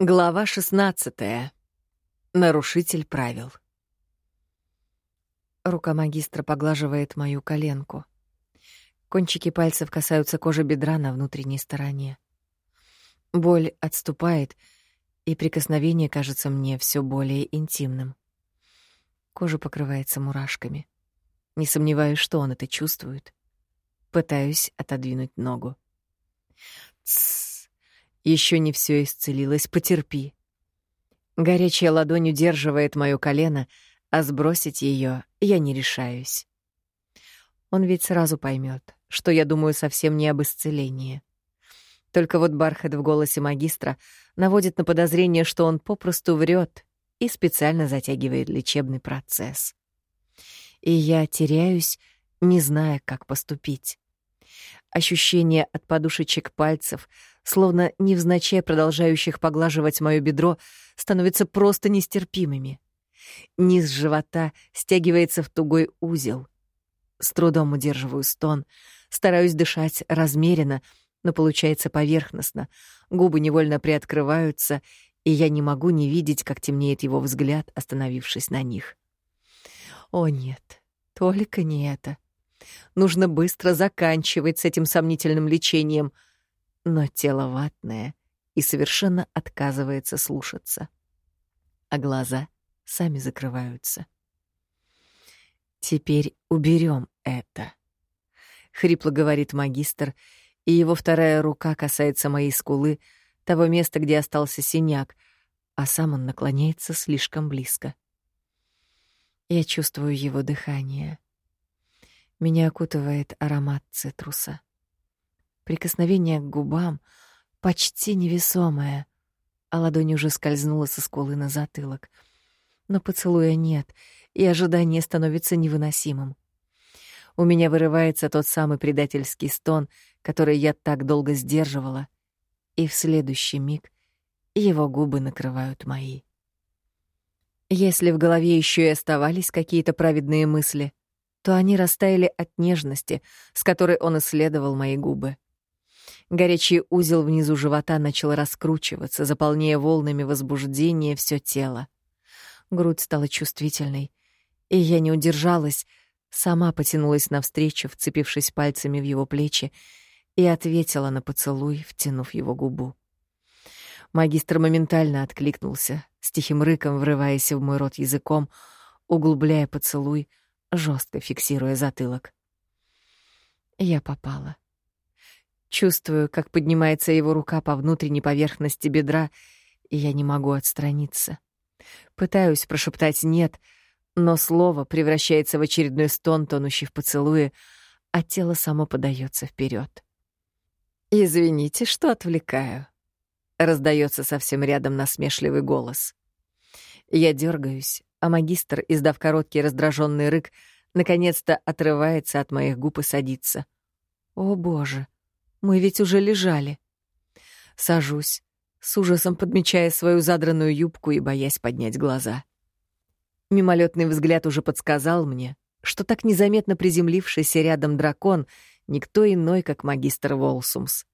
Глава 16. Нарушитель правил. Рука магистра поглаживает мою коленку. Кончики пальцев касаются кожи бедра на внутренней стороне. Боль отступает, и прикосновение кажется мне все более интимным. Кожа покрывается мурашками. Не сомневаюсь, что он это чувствует. Пытаюсь отодвинуть ногу. Тссс. Еще не все исцелилось, потерпи. Горячая ладонь удерживает моё колено, а сбросить ее я не решаюсь. Он ведь сразу поймет, что я думаю совсем не об исцелении. Только вот бархат в голосе магистра наводит на подозрение, что он попросту врет и специально затягивает лечебный процесс. И я теряюсь, не зная, как поступить. Ощущение от подушечек пальцев, словно невзначай продолжающих поглаживать моё бедро, становятся просто нестерпимыми. Низ живота стягивается в тугой узел. С трудом удерживаю стон, стараюсь дышать размеренно, но получается поверхностно. Губы невольно приоткрываются, и я не могу не видеть, как темнеет его взгляд, остановившись на них. О нет, только не это. Нужно быстро заканчивать с этим сомнительным лечением — но тело ватное и совершенно отказывается слушаться. А глаза сами закрываются. «Теперь уберем это», — хрипло говорит магистр, и его вторая рука касается моей скулы, того места, где остался синяк, а сам он наклоняется слишком близко. Я чувствую его дыхание. Меня окутывает аромат цитруса. Прикосновение к губам почти невесомое, а ладонь уже скользнула со скулы на затылок. Но поцелуя нет, и ожидание становится невыносимым. У меня вырывается тот самый предательский стон, который я так долго сдерживала, и в следующий миг его губы накрывают мои. Если в голове еще и оставались какие-то праведные мысли, то они растаяли от нежности, с которой он исследовал мои губы. Горячий узел внизу живота начал раскручиваться, заполняя волнами возбуждения все тело. Грудь стала чувствительной, и я не удержалась, сама потянулась навстречу, вцепившись пальцами в его плечи, и ответила на поцелуй, втянув его губу. Магистр моментально откликнулся, с тихим рыком врываясь в мой рот языком, углубляя поцелуй, жестко фиксируя затылок. Я попала. Чувствую, как поднимается его рука по внутренней поверхности бедра, и я не могу отстраниться. Пытаюсь прошептать «нет», но слово превращается в очередной стон, тонущий в поцелуе, а тело само подается вперед. «Извините, что отвлекаю», — раздается совсем рядом насмешливый голос. Я дергаюсь, а магистр, издав короткий раздраженный рык, наконец-то отрывается от моих губ и садится. «О, боже!» Мы ведь уже лежали. Сажусь, с ужасом подмечая свою задранную юбку и боясь поднять глаза. Мимолетный взгляд уже подсказал мне, что так незаметно приземлившийся рядом дракон никто иной, как магистр Волсумс.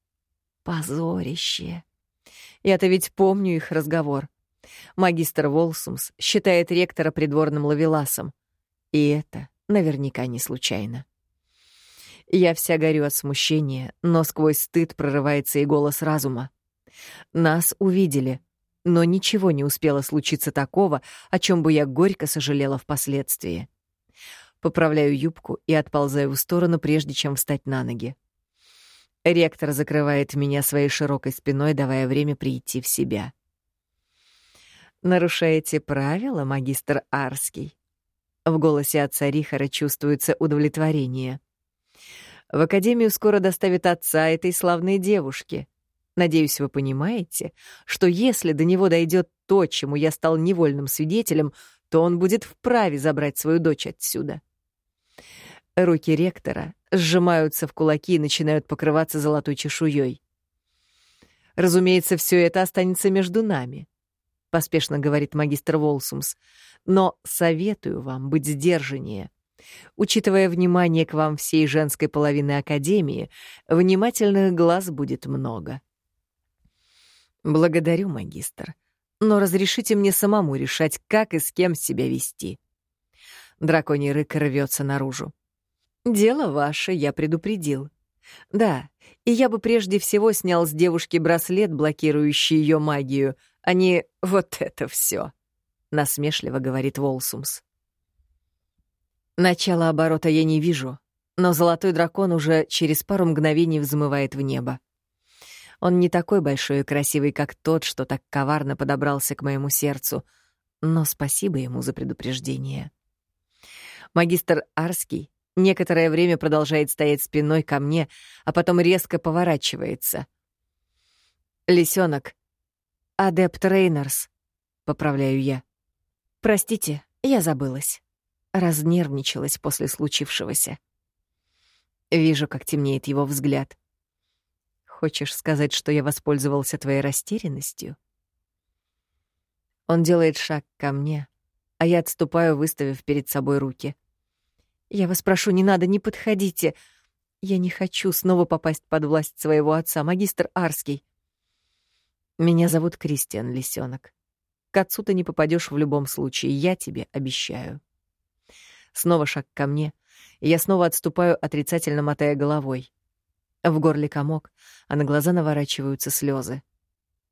Позорище. Я-то ведь помню их разговор. Магистр Волсумс считает ректора придворным лавеласом. И это наверняка не случайно. Я вся горю от смущения, но сквозь стыд прорывается и голос разума. Нас увидели, но ничего не успело случиться такого, о чем бы я горько сожалела впоследствии. Поправляю юбку и отползаю в сторону, прежде чем встать на ноги. Ректор закрывает меня своей широкой спиной, давая время прийти в себя. «Нарушаете правила, магистр Арский?» В голосе отца Рихара чувствуется удовлетворение. В академию скоро доставят отца этой славной девушки. Надеюсь, вы понимаете, что если до него дойдет то, чему я стал невольным свидетелем, то он будет вправе забрать свою дочь отсюда. Руки ректора сжимаются в кулаки и начинают покрываться золотой чешуей. Разумеется, все это останется между нами, поспешно говорит магистр Волсумс. Но советую вам быть сдержаннее. Учитывая внимание к вам всей женской половины Академии, внимательных глаз будет много. Благодарю, магистр. Но разрешите мне самому решать, как и с кем себя вести. Драконий рык рвется наружу. Дело ваше, я предупредил. Да, и я бы прежде всего снял с девушки браслет, блокирующий ее магию, а не вот это все. насмешливо говорит Волсумс. Начало оборота я не вижу, но золотой дракон уже через пару мгновений взмывает в небо. Он не такой большой и красивый, как тот, что так коварно подобрался к моему сердцу, но спасибо ему за предупреждение. Магистр Арский некоторое время продолжает стоять спиной ко мне, а потом резко поворачивается. «Лисёнок, адепт Рейнерс», — поправляю я. «Простите, я забылась. Разнервничалась после случившегося». Вижу, как темнеет его взгляд. Хочешь сказать, что я воспользовался твоей растерянностью? Он делает шаг ко мне, а я отступаю, выставив перед собой руки. Я вас прошу, не надо, не подходите. Я не хочу снова попасть под власть своего отца, магистр Арский. Меня зовут Кристиан Лисенок. К отцу ты не попадешь в любом случае, я тебе обещаю. Снова шаг ко мне, и я снова отступаю, отрицательно мотая головой. В горле комок, а на глаза наворачиваются слезы.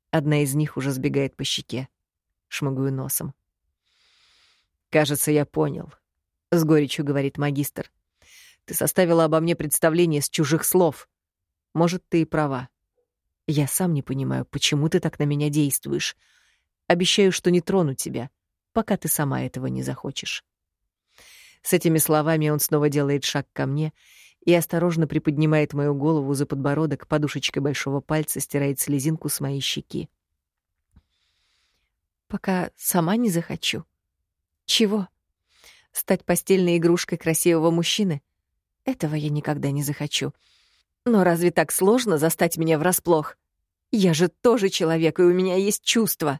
Одна из них уже сбегает по щеке. Шмыгаю носом. «Кажется, я понял», — с горечью говорит магистр. «Ты составила обо мне представление с чужих слов. Может, ты и права. Я сам не понимаю, почему ты так на меня действуешь. Обещаю, что не трону тебя, пока ты сама этого не захочешь». С этими словами он снова делает шаг ко мне и осторожно приподнимает мою голову за подбородок, подушечкой большого пальца стирает слезинку с моей щеки. Пока сама не захочу. Чего? Стать постельной игрушкой красивого мужчины? Этого я никогда не захочу. Но разве так сложно застать меня врасплох? Я же тоже человек, и у меня есть чувства.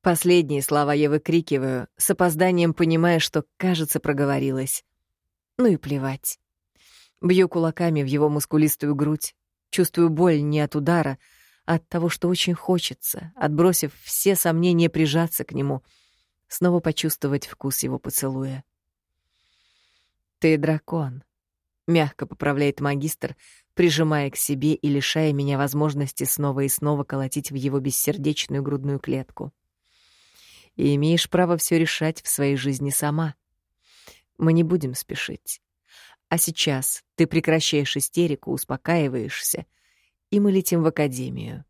Последние слова я выкрикиваю, с опозданием понимая, что, кажется, проговорилась. Ну и плевать. Бью кулаками в его мускулистую грудь. Чувствую боль не от удара, а от того, что очень хочется, отбросив все сомнения, прижаться к нему, снова почувствовать вкус его поцелуя. «Ты дракон», — мягко поправляет магистр, прижимая к себе и лишая меня возможности снова и снова колотить в его бессердечную грудную клетку. «И имеешь право все решать в своей жизни сама». Мы не будем спешить. А сейчас ты прекращаешь истерику, успокаиваешься, и мы летим в академию.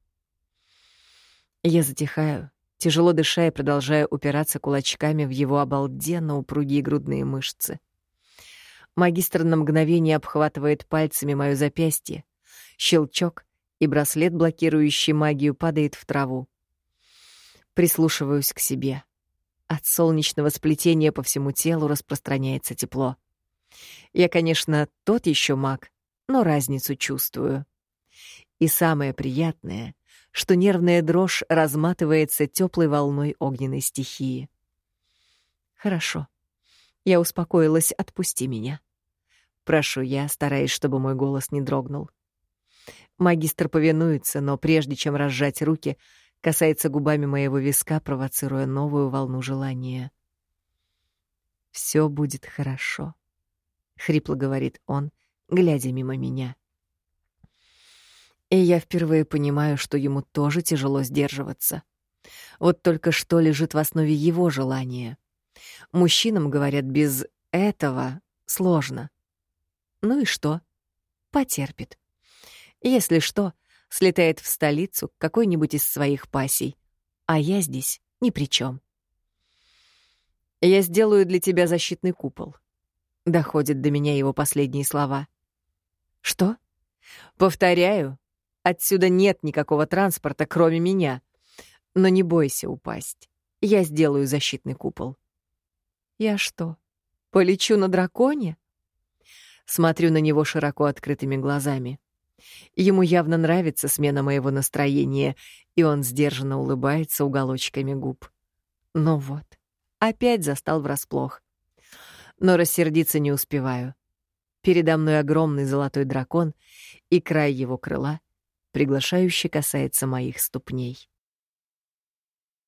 Я затихаю, тяжело дыша и продолжаю упираться кулачками в его обалденно упругие грудные мышцы. Магистр на мгновение обхватывает пальцами моё запястье. Щелчок, и браслет, блокирующий магию, падает в траву. Прислушиваюсь к себе. От солнечного сплетения по всему телу распространяется тепло. Я, конечно, тот еще маг, но разницу чувствую. И самое приятное, что нервная дрожь разматывается теплой волной огненной стихии. Хорошо. Я успокоилась, отпусти меня. Прошу я, стараясь, чтобы мой голос не дрогнул. Магистр повинуется, но прежде чем разжать руки, касается губами моего виска, провоцируя новую волну желания. «Все будет хорошо», — хрипло говорит он, глядя мимо меня. И я впервые понимаю, что ему тоже тяжело сдерживаться. Вот только что лежит в основе его желания. Мужчинам, говорят, без этого сложно. Ну и что? Потерпит. Если что, слетает в столицу какой-нибудь из своих пассий. А я здесь ни при чем. «Я сделаю для тебя защитный купол», — доходят до меня его последние слова. «Что?» «Повторяю, отсюда нет никакого транспорта, кроме меня. Но не бойся упасть. Я сделаю защитный купол». «Я что, полечу на драконе?» Смотрю на него широко открытыми глазами. Ему явно нравится смена моего настроения, и он сдержанно улыбается уголочками губ. Ну вот, опять застал врасплох. Но рассердиться не успеваю. Передо мной огромный золотой дракон, и край его крыла приглашающе касается моих ступней.